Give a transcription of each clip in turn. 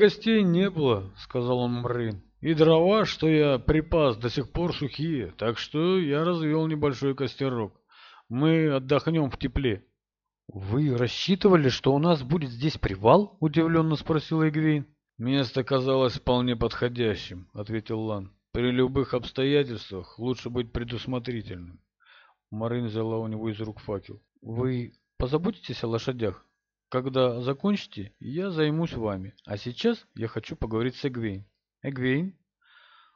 гостей не было», — сказал он Мрын. «И дрова, что я припас, до сих пор сухие, так что я развел небольшой костерок. Мы отдохнем в тепле». «Вы рассчитывали, что у нас будет здесь привал?» — удивленно спросил Эгвейн. «Место казалось вполне подходящим», — ответил Лан. «При любых обстоятельствах лучше быть предусмотрительным». Марин взяла у него из рук факел. «Вы позаботитесь о лошадях?» Когда закончите, я займусь вами. А сейчас я хочу поговорить с Эгвейн. Эгвейн?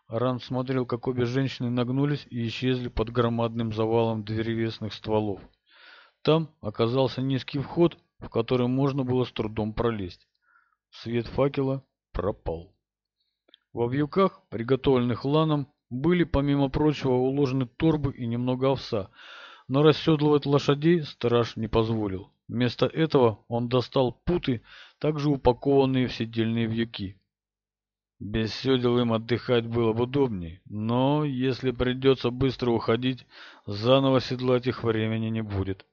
Ран смотрел, как обе женщины нагнулись и исчезли под громадным завалом древесных стволов. Там оказался низкий вход, в который можно было с трудом пролезть. Свет факела пропал. Во вьюках, приготовленных ланом, были, помимо прочего, уложены торбы и немного овса, но расседлывать лошадей страж не позволил. Вместо этого он достал путы, также упакованные в седельные вьюки. Без седел им отдыхать было бы удобней, но если придется быстро уходить, заново седлать их времени не будет.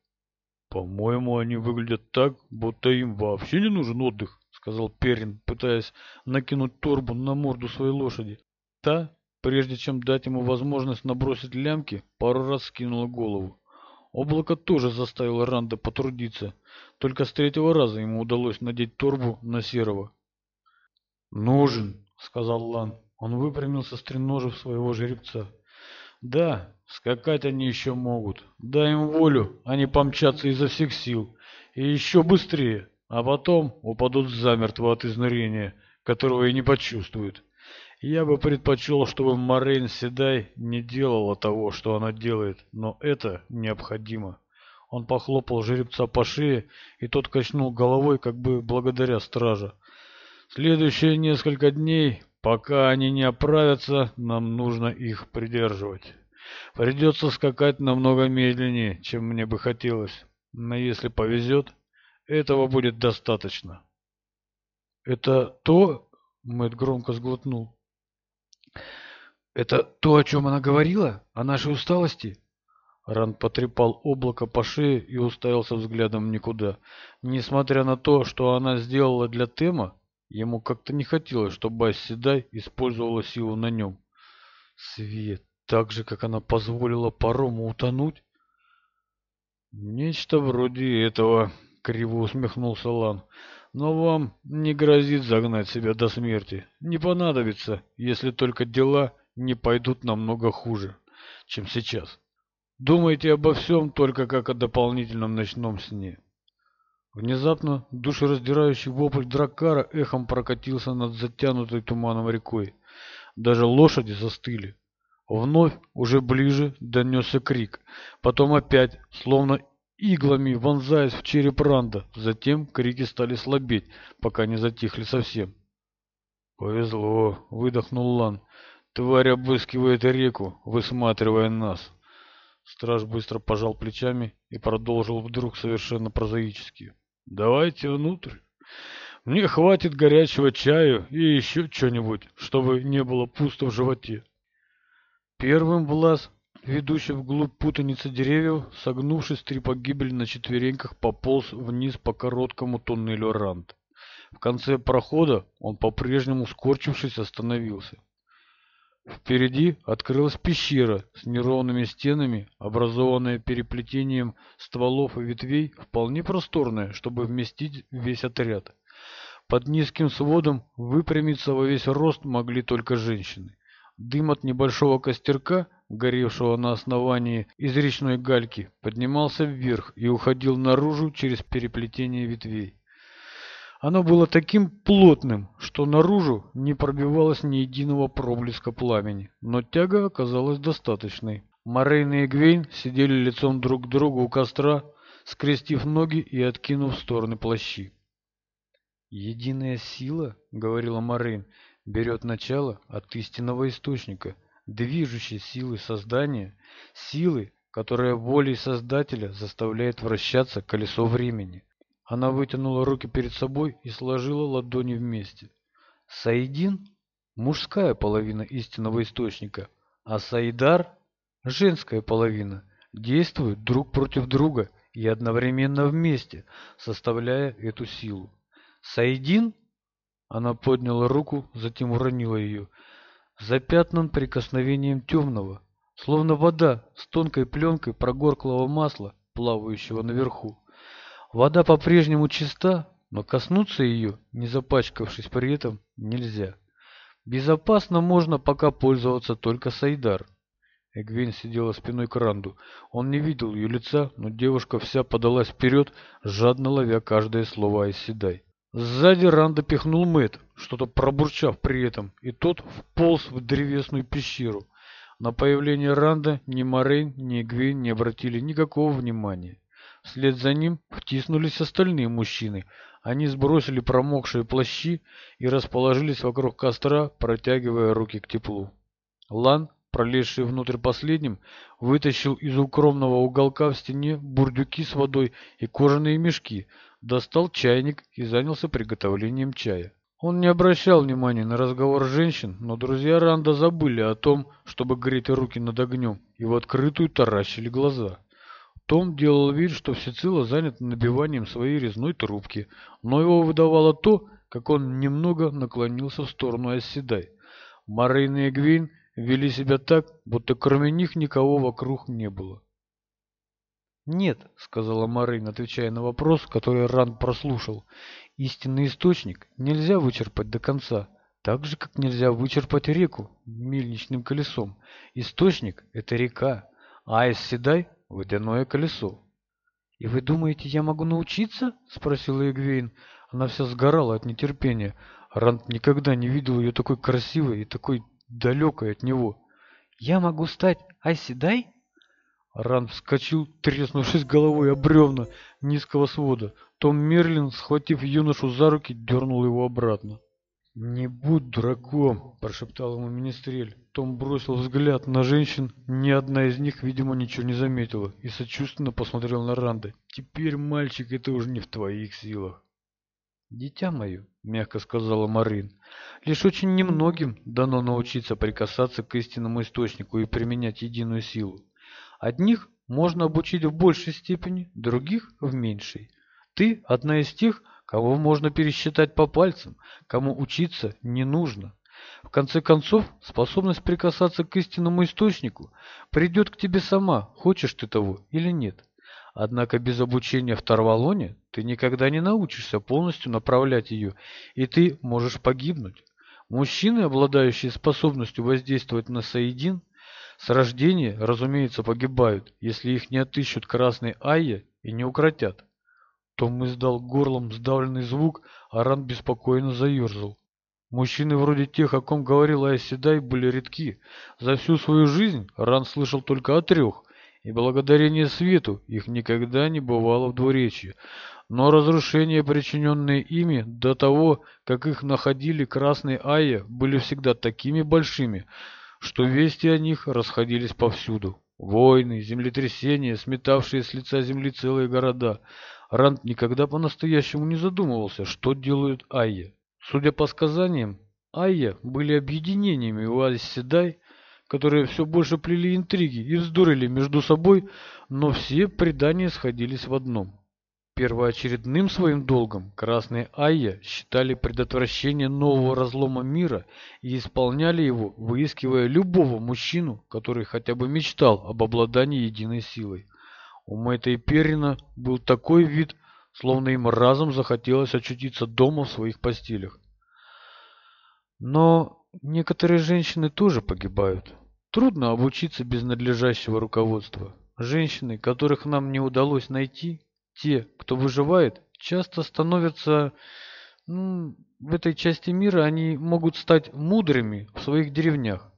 «По-моему, они выглядят так, будто им вообще не нужен отдых», — сказал Перин, пытаясь накинуть торбу на морду своей лошади. Та, прежде чем дать ему возможность набросить лямки, пару раз скинула голову. Облако тоже заставило Ранда потрудиться. Только с третьего раза ему удалось надеть торбу на серого. «Нужен», — сказал Лан. Он выпрямился, стреножив своего жеребца. «Да, скакать они еще могут. Дай им волю, а они помчатся изо всех сил. И еще быстрее, а потом упадут замертво от изнурения, которого и не почувствуют». Я бы предпочел, чтобы Морейн Седай не делала того, что она делает, но это необходимо. Он похлопал жеребца по шее, и тот качнул головой, как бы благодаря страже. Следующие несколько дней, пока они не оправятся, нам нужно их придерживать. Придется скакать намного медленнее, чем мне бы хотелось, но если повезет, этого будет достаточно. «Это то?» — Мэтт громко сглотнул. Это то, о чем она говорила? О нашей усталости? Ран потрепал облако по шее и уставился взглядом никуда. Несмотря на то, что она сделала для Тема, ему как-то не хотелось, чтобы Айседай использовала силу на нем. Свет, так же, как она позволила парому утонуть? Нечто вроде этого, криво усмехнулся Лан но вам не грозит загнать себя до смерти. Не понадобится, если только дела не пойдут намного хуже, чем сейчас. Думайте обо всем только как о дополнительном ночном сне. Внезапно душераздирающий вопль дракара эхом прокатился над затянутой туманом рекой. Даже лошади застыли. Вновь, уже ближе, донесся крик. Потом опять, словно иглами вонзаясь в череп Ранда. Затем крики стали слабеть, пока не затихли совсем. «Повезло!» — выдохнул Лан. «Тварь обыскивает реку, высматривая нас!» Страж быстро пожал плечами и продолжил вдруг совершенно прозаически. «Давайте внутрь. Мне хватит горячего чаю и еще чего-нибудь, чтобы не было пусто в животе». Первым в лаз ведущий вглубь путаницы деревьев согнувшись в три погибели на четвереньках пополз вниз по короткому туннелю рант в конце прохода он по-прежнему скорчившись остановился Впереди открылась пещера с неровными стенами, образованная переплетением стволов и ветвей, вполне просторная, чтобы вместить весь отряд. Под низким сводом выпрямиться во весь рост могли только женщины. Дым от небольшого костерка горевшего на основании из речной гальки, поднимался вверх и уходил наружу через переплетение ветвей. Оно было таким плотным, что наружу не пробивалось ни единого проблеска пламени, но тяга оказалась достаточной. Морейн и Гвейн сидели лицом друг к другу у костра, скрестив ноги и откинув в стороны плащи. «Единая сила, — говорила Морейн, — берет начало от истинного источника — движущей силы создания, силы, которая волей Создателя заставляет вращаться колесо времени. Она вытянула руки перед собой и сложила ладони вместе. Саидин – мужская половина истинного источника, а Саидар – женская половина, действуют друг против друга и одновременно вместе, составляя эту силу. Саидин – она подняла руку, затем уронила ее – запятнан прикосновением темного, словно вода с тонкой пленкой прогорклого масла, плавающего наверху. Вода по-прежнему чиста, но коснуться ее, не запачкавшись при этом, нельзя. Безопасно можно пока пользоваться только Сайдар. Эгвин сидела спиной к Ранду. Он не видел ее лица, но девушка вся подалась вперед, жадно ловя каждое слово Айседай. Сзади Ранда пихнул Мэт, что-то пробурчав при этом, и тот вполз в древесную пещеру. На появление Ранда ни Морейн, ни Гвейн не обратили никакого внимания. Вслед за ним втиснулись остальные мужчины. Они сбросили промокшие плащи и расположились вокруг костра, протягивая руки к теплу. Лан, пролезший внутрь последним, вытащил из укромного уголка в стене бурдюки с водой и кожаные мешки, достал чайник и занялся приготовлением чая. Он не обращал внимания на разговор женщин, но друзья Ранда забыли о том, чтобы греть руки над огнем, и в открытую таращили глаза. Том делал вид, что всецело занят набиванием своей резной трубки, но его выдавало то, как он немного наклонился в сторону Оседай. Марин и Эгвин вели себя так, будто кроме них никого вокруг не было. «Нет», — сказала Марин, отвечая на вопрос, который Ран прослушал, — «истинный источник нельзя вычерпать до конца, так же, как нельзя вычерпать реку мельничным колесом. Источник — это река, а из — водяное колесо». «И вы думаете, я могу научиться?» — спросила Эгвейн. Она вся сгорала от нетерпения. Ранд никогда не видел ее такой красивой и такой далекой от него. «Я могу стать Айседай?» ран вскочил треснувшись головой об бревна низкого свода. Том мерлин схватив юношу за руки дернул его обратно. Не будь дураком прошептал ему министрель. Том бросил взгляд на женщин. Ни одна из них видимо ничего не заметила и сочувственно посмотрел на ранда. Теперь мальчик это уже не в твоих силах «Дитя мое», — мягко сказала Марин, — «лишь очень немногим дано научиться прикасаться к истинному источнику и применять единую силу. Одних можно обучить в большей степени, других – в меньшей. Ты – одна из тех, кого можно пересчитать по пальцам, кому учиться не нужно. В конце концов, способность прикасаться к истинному источнику придет к тебе сама, хочешь ты того или нет. Однако без обучения в Тарвалоне ты никогда не научишься полностью направлять ее, и ты можешь погибнуть. Мужчины, обладающие способностью воздействовать на Саидин, с рождения, разумеется, погибают, если их не отыщут красные айя и не укротят. Том издал горлом сдавленный звук, а ран беспокойно заерзал. Мужчины вроде тех, о ком говорил Айседай, были редки. За всю свою жизнь Ран слышал только о трех, и благодарение свету их никогда не бывало в двуречье. Но разрушения, причиненные ими до того, как их находили красные Айя, были всегда такими большими, что вести о них расходились повсюду. Войны, землетрясения, сметавшие с лица земли целые города. Ранд никогда по-настоящему не задумывался, что делают Айя. Судя по сказаниям, Айя были объединениями Уазис Седай, которые все больше плели интриги и вздорили между собой, но все предания сходились в одном. Первоочередным своим долгом Красные Айя считали предотвращение нового разлома мира и исполняли его, выискивая любого мужчину, который хотя бы мечтал об обладании единой силой. У Мэтта и Перина был такой вид, словно им разом захотелось очутиться дома в своих постелях. Но некоторые женщины тоже погибают. Трудно обучиться без надлежащего руководства. Женщины, которых нам не удалось найти, те, кто выживает, часто становятся... Ну, в этой части мира они могут стать мудрыми в своих деревнях.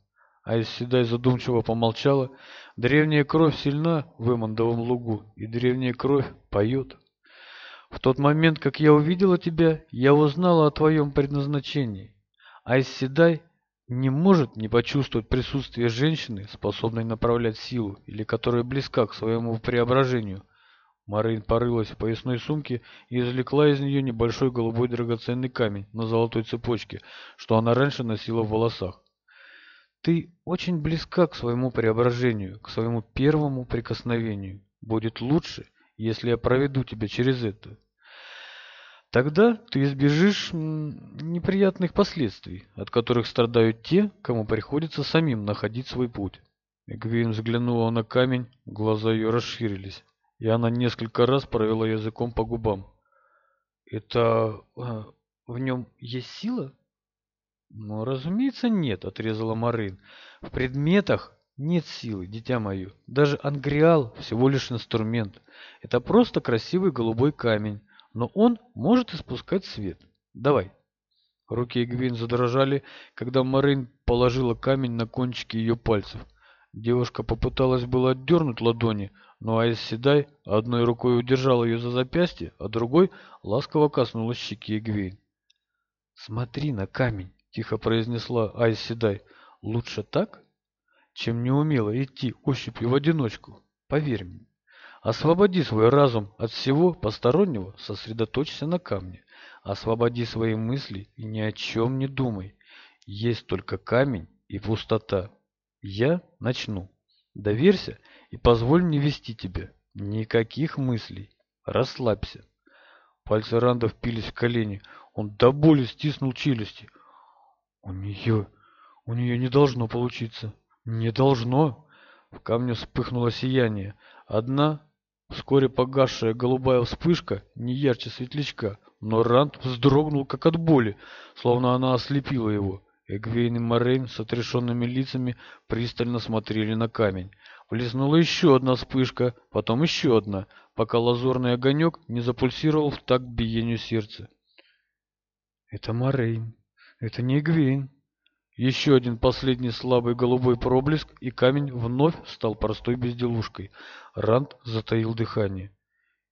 А Седай задумчиво помолчала. Древняя кровь сильна в Эмондовом лугу, и древняя кровь поет. В тот момент, как я увидела тебя, я узнала о твоем предназначении. А Седай не может не почувствовать присутствие женщины, способной направлять силу или которая близка к своему преображению – Марин порылась в поясной сумке и извлекла из нее небольшой голубой драгоценный камень на золотой цепочке, что она раньше носила в волосах. «Ты очень близка к своему преображению, к своему первому прикосновению. Будет лучше, если я проведу тебя через это». Тогда ты избежишь неприятных последствий, от которых страдают те, кому приходится самим находить свой путь. Эгвейн взглянула на камень, глаза ее расширились и она несколько раз провела языком по губам. «Это... Э, в нем есть сила?» «Ну, разумеется, нет», — отрезала Марин. «В предметах нет силы, дитя мое. Даже ангриал всего лишь инструмент. Это просто красивый голубой камень, но он может испускать свет. Давай». Руки Эгвин задрожали, когда Марин положила камень на кончики ее пальцев. Девушка попыталась было отдернуть ладони, но Айс Седай одной рукой удержал ее за запястье, а другой ласково коснулась щеки Эгвейн. «Смотри на камень!» — тихо произнесла Айс Седай. «Лучше так, чем неумело идти ощупью в одиночку, поверь мне. Освободи свой разум от всего постороннего, сосредоточься на камне. Освободи свои мысли и ни о чем не думай. Есть только камень и пустота». Я начну. Доверься и позволь мне вести тебя. Никаких мыслей. Расслабься. Пальцы Ранда впились в колени. Он до боли стиснул челюсти. У нее... у нее не должно получиться. Не должно. В камне вспыхнуло сияние. Одна, вскоре погасшая голубая вспышка, не ярче светлячка, но Ранд вздрогнул, как от боли, словно она ослепила его. Эгвейн и Морейн с отрешенными лицами пристально смотрели на камень. Блеснула еще одна вспышка, потом еще одна, пока лазурный огонек не запульсировал в такт биению сердца. «Это Морейн. Это не Эгвейн». Еще один последний слабый голубой проблеск, и камень вновь стал простой безделушкой. Ранд затаил дыхание.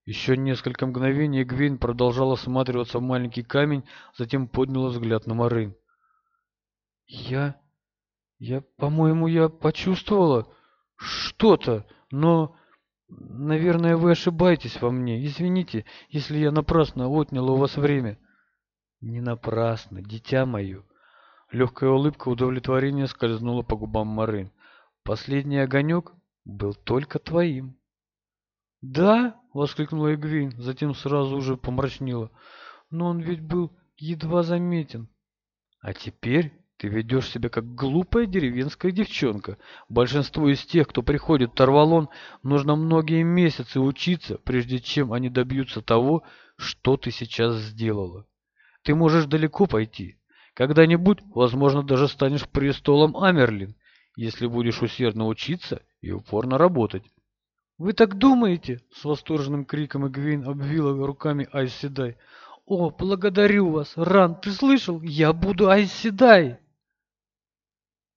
Еще несколько мгновений Гвин продолжал осматриваться в маленький камень, затем подняла взгляд на Марын. Я... Я, по-моему, я почувствовала что-то, но... Наверное, вы ошибаетесь во мне. Извините, если я напрасно отняла у вас время. Не напрасно, дитя мое. Легкая улыбка удовлетворения скользнула по губам Марин. Последний огонек был только твоим. «Да?» — воскликнула Эгвин, затем сразу уже помрачнела. «Но он ведь был едва заметен». «А теперь ты ведешь себя как глупая деревенская девчонка. Большинству из тех, кто приходит в Тарвалон, нужно многие месяцы учиться, прежде чем они добьются того, что ты сейчас сделала. Ты можешь далеко пойти. Когда-нибудь, возможно, даже станешь престолом Амерлин, если будешь усердно учиться и упорно работать. «Вы так думаете?» — с восторженным криком Эгвейн обвила руками Айседай. «О, благодарю вас, Ран, ты слышал? Я буду Айседай!»